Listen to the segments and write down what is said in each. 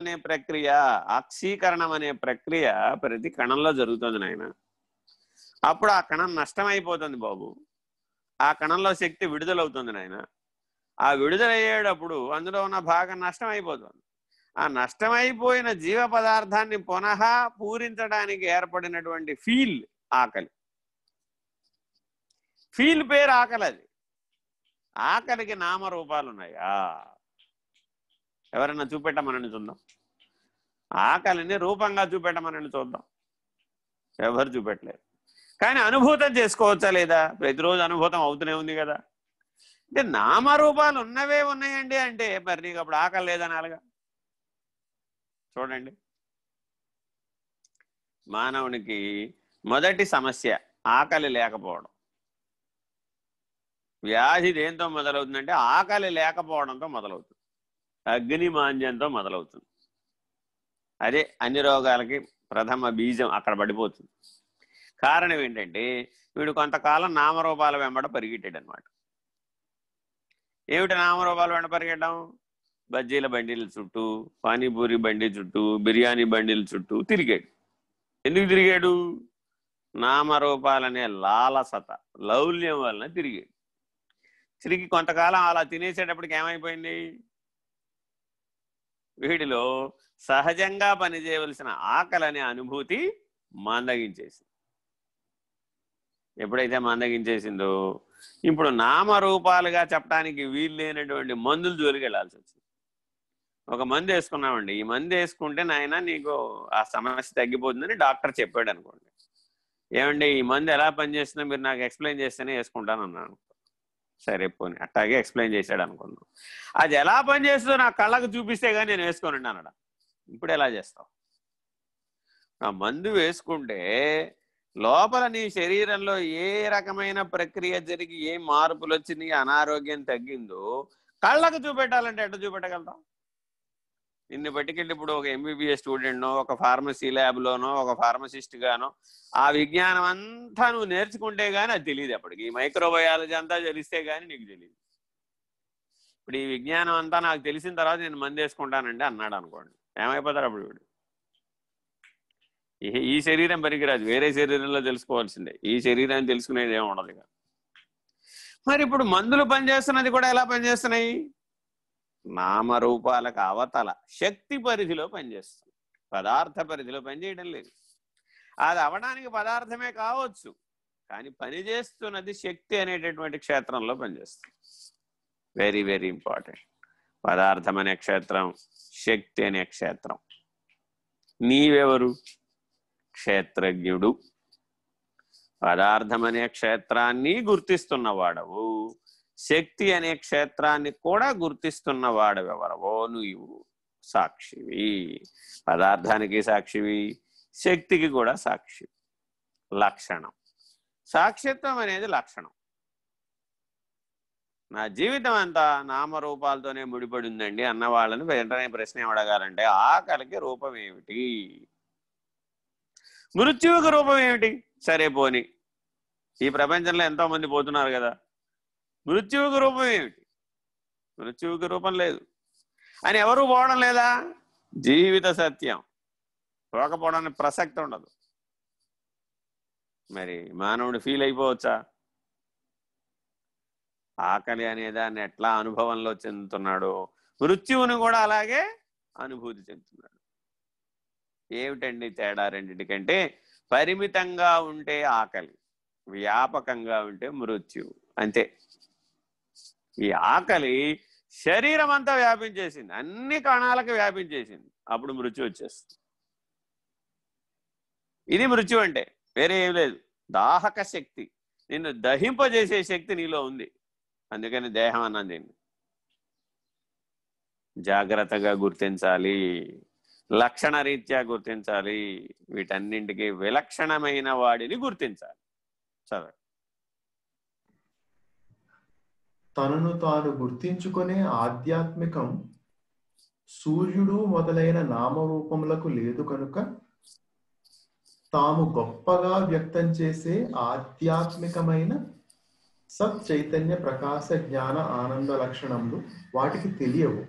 అనే ప్రక్రియ ఆక్సీకరణం అనే ప్రక్రియ ప్రతి కణంలో జరుగుతుంది నాయన. అప్పుడు ఆ కణం నష్టమైపోతుంది బాబు. ఆ కణంలో శక్తి విడుదలవుతుంది నాయన. ఆ విడుదలయ్యేటప్పుడు అందులో ఉన్న భాగం నష్టం అయిపోతుంది ఆ నష్టమైపోయిన జీవ పదార్థాన్ని పునః పూరించడానికి ఏర్పడినటువంటి ఫీల్ ఆకలి. ఫీల్ పేరు ఆకలి అది. ఆకలికి నామరూపాలు ఉన్నాయా ఎవరైనా చూపెట్టమనని చూద్దాం. ఆకలిని రూపంగా చూపెట్టమనని చూద్దాం. ఎవరు చూపెట్టలేదు కానీ అనుభూతం చేసుకోవచ్చా లేదా? ప్రతిరోజు అనుభూతం అవుతూనే ఉంది కదా. అంటే నామరూపాలు ఉన్నవే ఉన్నాయండి అంటే మరి నీకు అప్పుడు ఆకలి లేదనాలుగా చూడండి. మానవునికి మొదటి సమస్య ఆకలి లేకపోవడం. వ్యాధి దేంతో మొదలవుతుందంటే ఆకలి లేకపోవడంతో మొదలవుతుంది. అగ్ని మాంద్యంతో మొదలవుతుంది. అదే అన్ని రోగాలకి ప్రథమ బీజం అక్కడ పడిపోతుంది. కారణం ఏంటంటే వీడు కొంతకాలం నామరూపాల వెంబడ పరిగెట్టాడు అనమాట ఏమిటి నామరూపాలు వెంట పరిగెట్టడం? బజ్జీల బండిల చుట్టూ పానీపూరి బండి చుట్టూ బిర్యానీ బండిల చుట్టూ తిరిగాడు. ఎందుకు తిరిగాడు? నామరూపాలనే లాలసత లౌల్యం వలన తిరిగాడు. తిరిగి కొంతకాలం అలా తినేసేటప్పటికి ఏమైపోయింది? వీడిలో సహజంగా పనిచేయవలసిన ఆకలి అనే అనుభూతి మందగించేసింది. ఎప్పుడైతే మందగించేసిందో ఇప్పుడు నామరూపాలుగా చెప్పడానికి వీలు లేనటువంటి మందులు జోలికి వెళ్ళాల్సి వచ్చింది. ఒక మందు వేసుకున్నామండి. ఈ మందు వేసుకుంటే నాయన నీకు ఆ సమస్య తగ్గిపోతుందని డాక్టర్ చెప్పాడు అనుకోండి ఏమండి ఈ మందు ఎలా పనిచేస్తుందో మీరు నాకు ఎక్స్ప్లెయిన్ చేస్తేనే వేసుకుంటాను అన్నాను సరే పోనీ. అట్టాగే ఎక్స్ప్లెయిన్ చేశాడు అనుకుందాం. అది ఎలా పనిచేస్తుందో నా కళ్ళకు చూపిస్తే కానీ నేను వేసుకోనండి అన్నాడు ఇప్పుడు ఎలా చేస్తావు? ఆ మందు వేసుకుంటే లోపల నీ శరీరంలో ఏ రకమైన ప్రక్రియ జరిగి ఏ మార్పులు వచ్చి నీ అనారోగ్యం తగ్గిందో కళ్ళకు చూపెట్టాలంటే ఎట్లా చూపెట్టగలుగుతాం నిన్ను పట్టుకెళ్ళి ఇప్పుడు ఒక ఎంబీబీఎస్ స్టూడెంట్నో ఒక ఫార్మసీ ల్యాబ్లోనో ఒక ఫార్మసిస్ట్ గానో ఆ విజ్ఞానం అంతా నువ్వు నేర్చుకుంటే గానీ అది తెలియదు అప్పటికి. ఈ మైక్రోబయాలజీ అంతా తెలిస్తే గానీ నీకు తెలియదు ఇప్పుడు ఈ విజ్ఞానం అంతా నాకు తెలిసిన తర్వాత నేను మందేసుకుంటానండి అన్నాడు అనుకోండి. ఏమైపోతారు అప్పుడు వీడు? ఈ- శరీరం పనికిరాదు. వేరే శరీరంలో తెలుసుకోవాల్సిందే. ఈ శరీరాన్ని తెలుసుకునేది ఏమి ఉండదు మరి ఇప్పుడు మందులు పనిచేస్తున్నది కూడా ఎలా పనిచేస్తున్నాయి? నామరూపాలకు అవతల శక్తి పరిధిలో పనిచేస్తుంది. పదార్థ పరిధిలో పనిచేయడం లేదు. అది అవడానికి పదార్థమే కావచ్చు కానీ పనిచేస్తున్నది శక్తి అనేటటువంటి క్షేత్రంలో పనిచేస్తుంది. వెరీ వెరీ ఇంపార్టెంట్ పదార్థం అనే క్షేత్రం శక్తి అనే క్షేత్రం. నీవెవరు? క్షేత్రజ్ఞుడు. పదార్థం అనే క్షేత్రాన్ని గుర్తిస్తున్నవాడవు శక్తి అనే క్షేత్రాన్ని కూడా గుర్తిస్తున్న వాడవెవరవో నువ్వు సాక్షివి. పదార్థానికి సాక్షివి శక్తికి కూడా సాక్షి. లక్షణం. సాక్షిత్వం అనేది లక్షణం. నా జీవితం అంతా నామరూపాలతోనే ముడిపడి ఉందండి అన్న వాళ్ళని వెంటనే ప్రశ్న అడగాలంటే ఆకలికి రూపం ఏమిటి? మృత్యువుకి రూపం ఏమిటి? సరే పోని. ఈ ప్రపంచంలో ఎంతో మంది పోతున్నారు కదా. మృత్యువుకి రూపం ఏమిటి? మృత్యువుకి రూపం లేదు. అని ఎవరు పోవడం లేదా? జీవిత సత్యం. పోకపోవడానికి ప్రసక్తి ఉండదు. మరి మానవుడు ఫీల్ అయిపోవచ్చా? ఆకలి అనే దాన్ని ఎట్లా అనుభవంలో చెందుతున్నాడో మృత్యువుని కూడా అలాగే అనుభూతి చెందుతున్నాడు. ఏమిటండి తేడా రెండింటికంటే పరిమితంగా ఉంటే ఆకలి వ్యాపకంగా ఉంటే మృత్యువు. అంతే. ఈ ఆకలి శరీరం అంతా వ్యాపించేసింది. అన్ని కణాలకు వ్యాపించేసింది. అప్పుడు మృత్యు వచ్చేస్తుంది. ఇది మృత్యు అంటే వేరే ఏం లేదు. దాహక శక్తి. నిన్ను దహింపజేసే శక్తి నీలో ఉంది. అందుకని దేహం అన్నది దీన్ని జాగ్రత్తగా గుర్తించాలి. లక్షణ రీత్యా గుర్తించాలి. వీటన్నింటికి విలక్షణమైన వాడిని గుర్తించాలి. చదవండి. తనను తాను గుర్తించుకునే ఆధ్యాత్మికం సూర్యుడు మొదలైన నామరూపములకు లేదు కనుక తాము గొప్పగా వ్యక్తం చేసే ఆధ్యాత్మికమైన సత్ చైతన్య ప్రకాశ జ్ఞాన ఆనంద లక్షణములు వాటికి తెలియవు.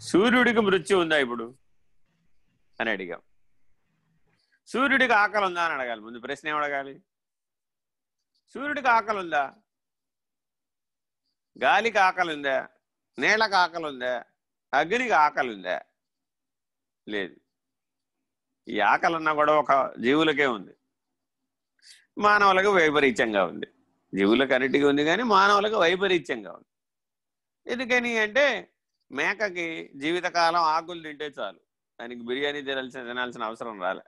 సూర్యుడికి మృత్యు ఉందా ఇప్పుడు? అని అడిగాం. సూర్యుడికి ఆకలి ఉందా అని అడగాలి. ముందు ప్రశ్న ఏం అడగాలి? సూర్యుడికి ఆకలి ఉందా? గాలికి ఆకలి ఉందా నీళ్ళకి ఆకలి ఉందా అగ్నికి ఆకలి ఉందా లేదు. ఈ ఆకలన్నా కూడా ఒక జీవులకే ఉంది. మానవులకు వైపరీత్యంగా ఉంది. జీవులకు అన్నిటికీ ఉంది కానీ మానవులకు వైపరీత్యంగా ఉంది. ఎందుకని అంటే మేకకి జీవితకాలం ఆకులు తింటే చాలు. దానికి బిర్యానీ తినాల్సిన తినాల్సిన అవసరం రాలే.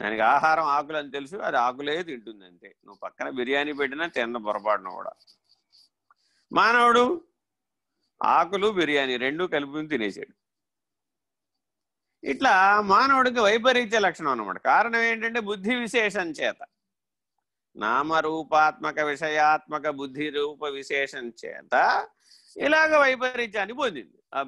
దానికి ఆహారం ఆకులు అని తెలుసు అది ఆకులే తింటుంది అంతే నువ్వు పక్కన బిర్యానీ పెట్టినా తిన్న పొరపాటున కూడా. మానవుడు ఆకులు బిర్యానీ రెండు కలిపి తినేసాడు. ఇట్లా మానవుడికి వైపరీత్య లక్షణం అనమాట కారణం ఏంటంటే బుద్ధి విశేషం చేత. నామరూపాత్మక విషయాత్మక బుద్ధి రూప విశేషం చేత ఇలాగ వైపరీత్యాన్ని పొందింది.